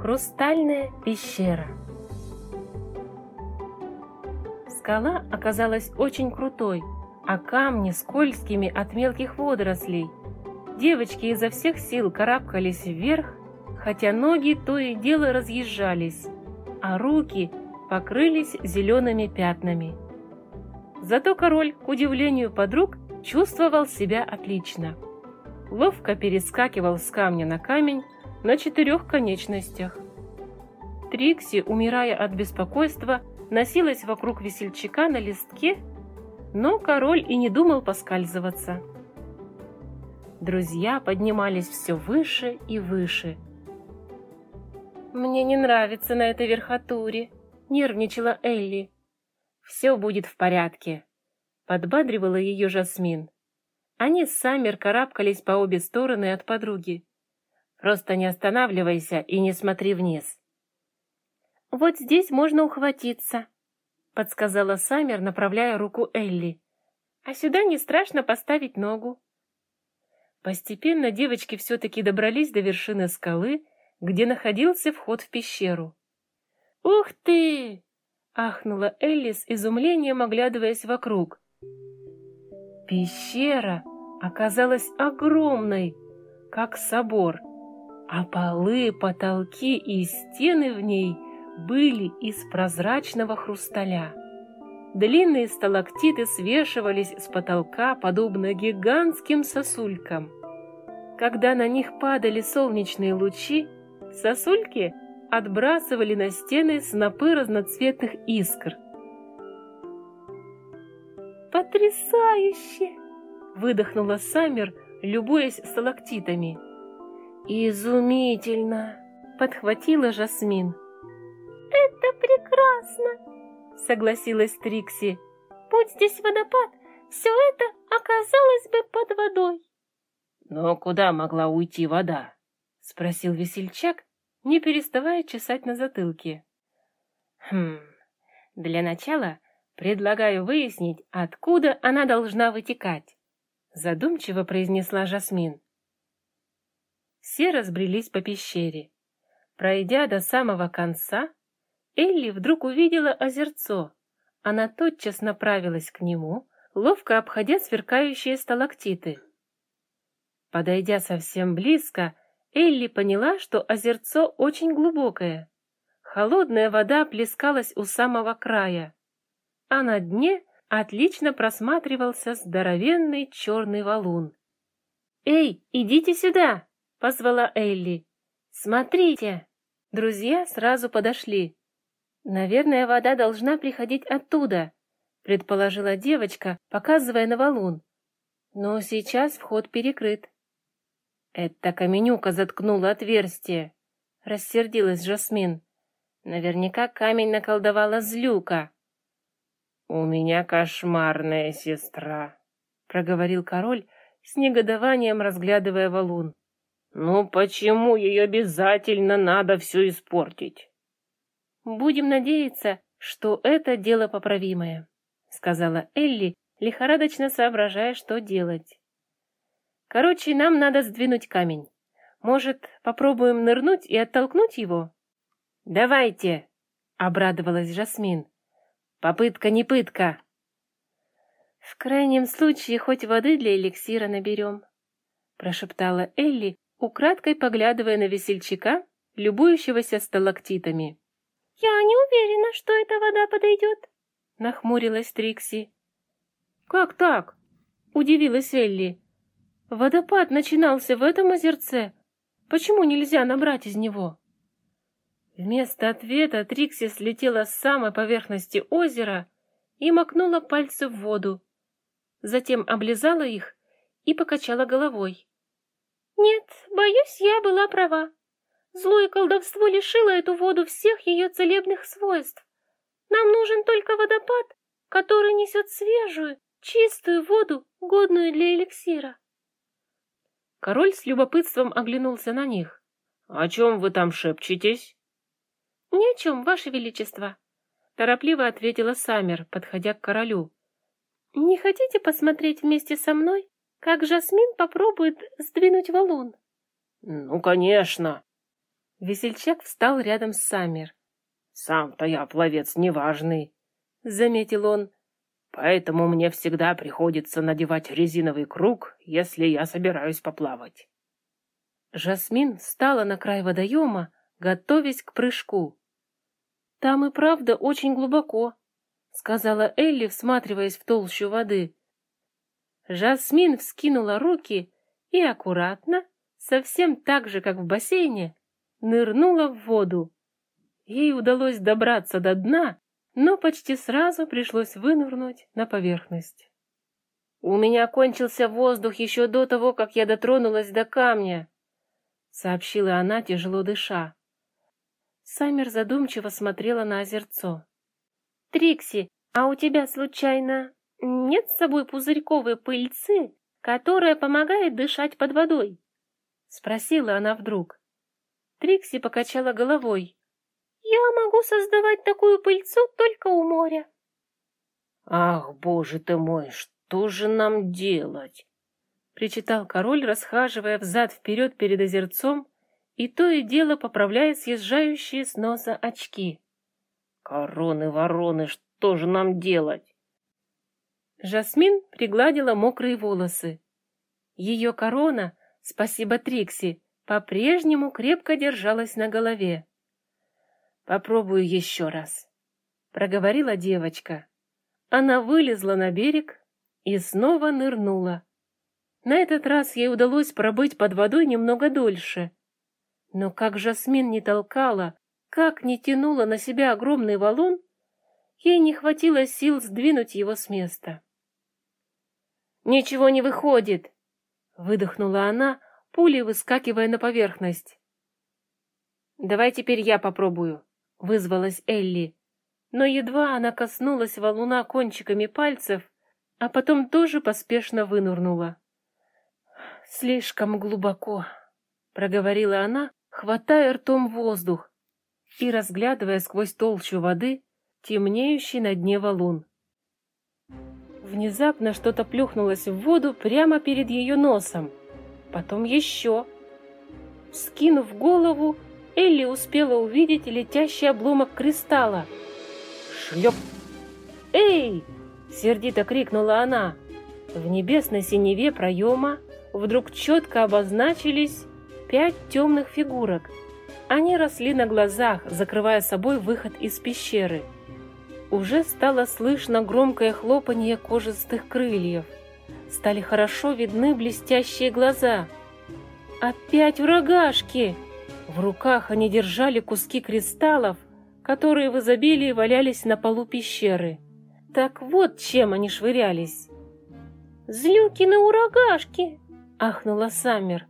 Хрустальная пещера Скала оказалась очень крутой, а камни скользкими от мелких водорослей. Девочки изо всех сил карабкались вверх, хотя ноги то и дело разъезжались, а руки покрылись зелеными пятнами. Зато король, к удивлению подруг, чувствовал себя отлично. Ловко перескакивал с камня на камень на четырех конечностях. Трикси, умирая от беспокойства, носилась вокруг весельчака на листке, но король и не думал поскальзываться. Друзья поднимались все выше и выше. «Мне не нравится на этой верхотуре», — нервничала Элли. «Все будет в порядке», — подбадривала ее Жасмин. Они с Саммер карабкались по обе стороны от подруги. «Просто не останавливайся и не смотри вниз». «Вот здесь можно ухватиться», — подсказала Саммер, направляя руку Элли. «А сюда не страшно поставить ногу». Постепенно девочки все-таки добрались до вершины скалы, где находился вход в пещеру. «Ух ты!» — ахнула Элли с изумлением, оглядываясь вокруг. Пещера оказалась огромной, как собор, а полы, потолки и стены в ней были из прозрачного хрусталя. Длинные сталактиты свешивались с потолка, подобно гигантским сосулькам. Когда на них падали солнечные лучи, сосульки отбрасывали на стены снопы разноцветных искр. «Потрясающе!» — выдохнула Саммер, любуясь сталактитами. «Изумительно!» — подхватила Жасмин. «Это прекрасно!» — согласилась Трикси. «Будь здесь водопад, все это оказалось бы под водой». «Но куда могла уйти вода?» — спросил весельчак, не переставая чесать на затылке. «Хм, для начала предлагаю выяснить, откуда она должна вытекать», — задумчиво произнесла Жасмин. Все разбрелись по пещере. Пройдя до самого конца, Элли вдруг увидела озерцо. Она тотчас направилась к нему, ловко обходя сверкающие сталактиты. Подойдя совсем близко, Элли поняла, что озерцо очень глубокое. Холодная вода плескалась у самого края, а на дне отлично просматривался здоровенный черный валун. «Эй, идите сюда!» — позвала Элли. «Смотрите!» Друзья сразу подошли. «Наверное, вода должна приходить оттуда», — предположила девочка, показывая на валун. «Но сейчас вход перекрыт». «Это каменюка заткнула отверстие», — рассердилась Жасмин. «Наверняка камень наколдовала злюка». «У меня кошмарная сестра», — проговорил король, с негодованием разглядывая валун. «Ну почему ей обязательно надо все испортить?» «Будем надеяться, что это дело поправимое», — сказала Элли, лихорадочно соображая, что делать. Короче, нам надо сдвинуть камень. Может, попробуем нырнуть и оттолкнуть его? Давайте, обрадовалась Жасмин. Попытка не пытка. В крайнем случае хоть воды для эликсира наберем, прошептала Элли, украдкой поглядывая на весельчака, любующегося сталактитами. «Я не уверена, что эта вода подойдет», — нахмурилась Трикси. «Как так?» — удивилась Элли. Водопад начинался в этом озерце. Почему нельзя набрать из него? Вместо ответа Трикси слетела с самой поверхности озера и макнула пальцы в воду. Затем облизала их и покачала головой. «Нет, боюсь, я была права. Злое колдовство лишило эту воду всех ее целебных свойств. Нам нужен только водопад, который несет свежую, чистую воду, годную для эликсира». Король с любопытством оглянулся на них. «О чем вы там шепчетесь?» «Ни о чем, ваше величество», — торопливо ответила Саммер, подходя к королю. «Не хотите посмотреть вместе со мной, как Жасмин попробует сдвинуть валун?» «Ну, конечно!» Весельчак встал рядом с Саммер. «Сам-то я пловец неважный», — заметил он. «Поэтому мне всегда приходится надевать резиновый круг, если я собираюсь поплавать». Жасмин встала на край водоема, готовясь к прыжку. «Там и правда очень глубоко», — сказала Элли, всматриваясь в толщу воды. Жасмин вскинула руки и аккуратно, совсем так же, как в бассейне, нырнула в воду. Ей удалось добраться до дна, но почти сразу пришлось вынырнуть на поверхность. «У меня кончился воздух еще до того, как я дотронулась до камня», — сообщила она, тяжело дыша. Саммер задумчиво смотрела на озерцо. «Трикси, а у тебя, случайно, нет с собой пузырьковой пыльцы, которая помогает дышать под водой?» — спросила она вдруг. Трикси покачала головой. «Я могу создавать такую пыльцу только у моря». «Ах, боже ты мой, что же нам делать?» — причитал король, расхаживая взад-вперед перед озерцом и то и дело поправляя съезжающие с носа очки. «Короны-вороны, что же нам делать?» Жасмин пригладила мокрые волосы. Ее корона, спасибо Трикси, по-прежнему крепко держалась на голове. «Попробую еще раз», — проговорила девочка. Она вылезла на берег и снова нырнула. На этот раз ей удалось пробыть под водой немного дольше. Но как Жасмин не толкала, как не тянула на себя огромный валун, ей не хватило сил сдвинуть его с места. «Ничего не выходит!» — выдохнула она, пулей выскакивая на поверхность. «Давай теперь я попробую», — вызвалась Элли. Но едва она коснулась валуна кончиками пальцев, а потом тоже поспешно вынурнула. «Слишком глубоко», — проговорила она, хватая ртом воздух и разглядывая сквозь толщу воды темнеющий на дне валун. Внезапно что-то плюхнулось в воду прямо перед ее носом потом еще. Скинув голову, Элли успела увидеть летящий обломок кристалла. «Шлеп!» «Эй!» — сердито крикнула она. В небесной синеве проема вдруг четко обозначились пять темных фигурок. Они росли на глазах, закрывая собой выход из пещеры. Уже стало слышно громкое хлопанье кожистых крыльев стали хорошо видны блестящие глаза. Опять врагашки! В руках они держали куски кристаллов, которые в изобилии валялись на полу пещеры. Так вот чем они швырялись. «Злюкины урагашки!» — ахнула Саммер.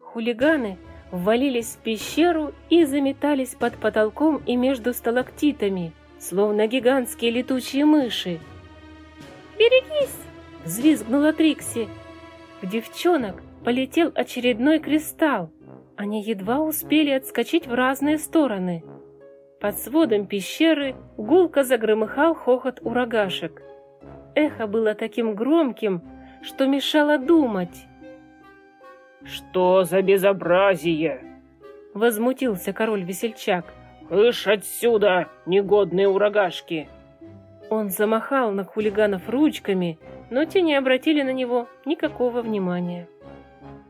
Хулиганы ввалились в пещеру и заметались под потолком и между сталактитами, словно гигантские летучие мыши. «Берегись!» Взвизгнула Трикси. В девчонок полетел очередной кристалл. Они едва успели отскочить в разные стороны. Под сводом пещеры гулко загромыхал хохот урагашек. Эхо было таким громким, что мешало думать. «Что за безобразие?» — возмутился король-весельчак. «Кыш отсюда, негодные урагашки!» Он замахал на хулиганов ручками, но те не обратили на него никакого внимания.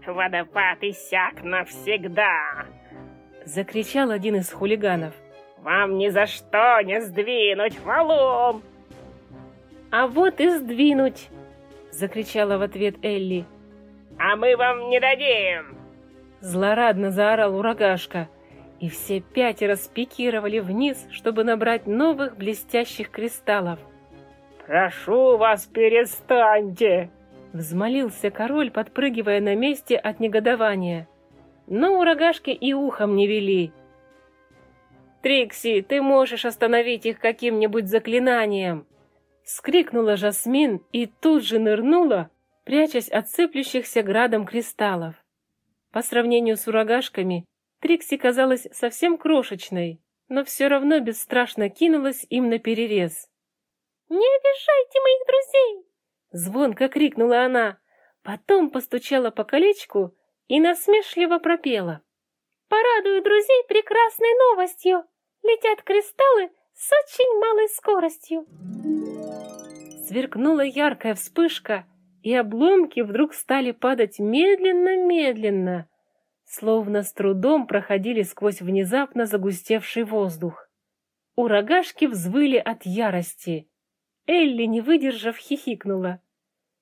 «Водопад иссяк навсегда!» — закричал один из хулиганов. «Вам ни за что не сдвинуть валун!» «А вот и сдвинуть!» — закричала в ответ Элли. «А мы вам не дадим!» Злорадно заорал урагашка, и все пятеро спикировали вниз, чтобы набрать новых блестящих кристаллов. «Прошу вас, перестаньте!» Взмолился король, подпрыгивая на месте от негодования. Но урагашки и ухом не вели. «Трикси, ты можешь остановить их каким-нибудь заклинанием!» Скрикнула Жасмин и тут же нырнула, прячась от сыплющихся градом кристаллов. По сравнению с урагашками, Трикси казалась совсем крошечной, но все равно бесстрашно кинулась им на перерез. «Не обижайте моих друзей!» Звонко крикнула она, потом постучала по колечку и насмешливо пропела. Порадую друзей прекрасной новостью. Летят кристаллы с очень малой скоростью. Сверкнула яркая вспышка, и обломки вдруг стали падать медленно-медленно, словно с трудом проходили сквозь внезапно загустевший воздух. У рогашки взвыли от ярости. Элли, не выдержав, хихикнула.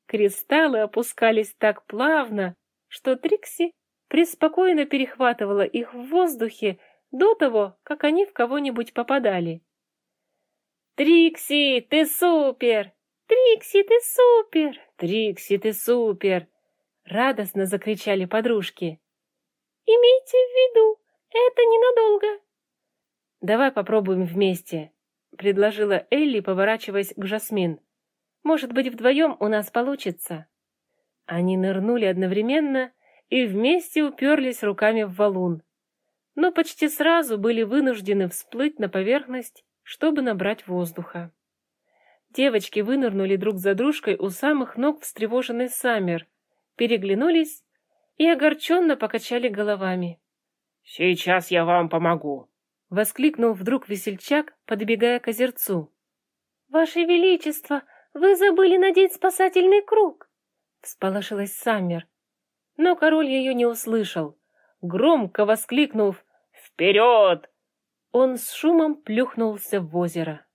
Кристаллы опускались так плавно, что Трикси преспокойно перехватывала их в воздухе до того, как они в кого-нибудь попадали. «Трикси, ты супер! Трикси, ты супер! Трикси, ты супер!» Радостно закричали подружки. «Имейте в виду, это ненадолго!» «Давай попробуем вместе», — предложила Элли, поворачиваясь к Жасмин. «Может быть, вдвоем у нас получится?» Они нырнули одновременно и вместе уперлись руками в валун, но почти сразу были вынуждены всплыть на поверхность, чтобы набрать воздуха. Девочки вынырнули друг за дружкой у самых ног встревоженной Саммер, переглянулись и огорченно покачали головами. «Сейчас я вам помогу», — воскликнул вдруг весельчак, подбегая к озерцу. «Ваше Величество, вы забыли надеть спасательный круг!» — всполошилась Саммер. Но король ее не услышал. Громко воскликнув «Вперед!», он с шумом плюхнулся в озеро.